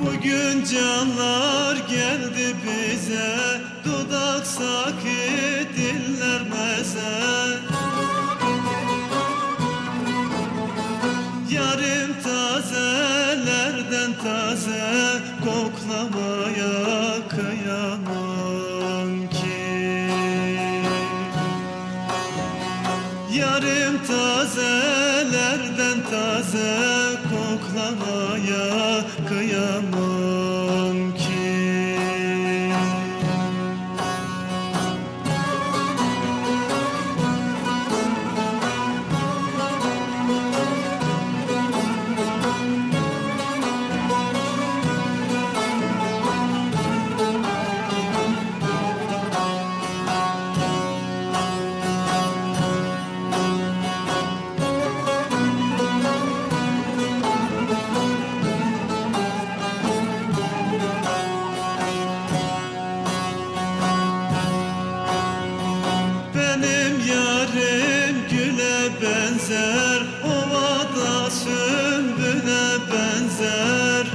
Bugün canlar geldi bize Dudak sakit diller meze Yarim tazelerden taze Koklamaya kıyamam ki. Yarim tazelerden taze koklamaya kıyamam benzer Ovada sümbüle benzer.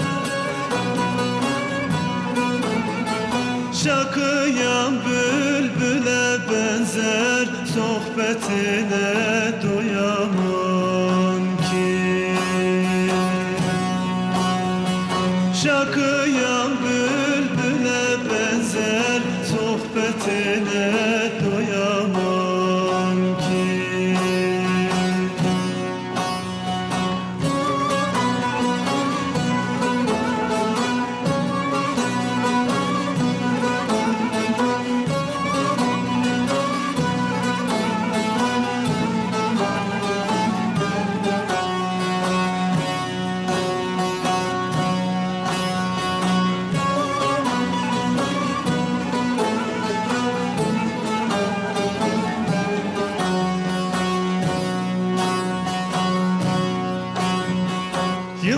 Şakıyan bülbüle benzer Sohbetine doyamam ki. Şakıyan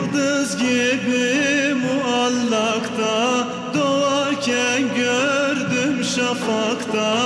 Yıldız gibi muallakta Doğarken gördüm şafakta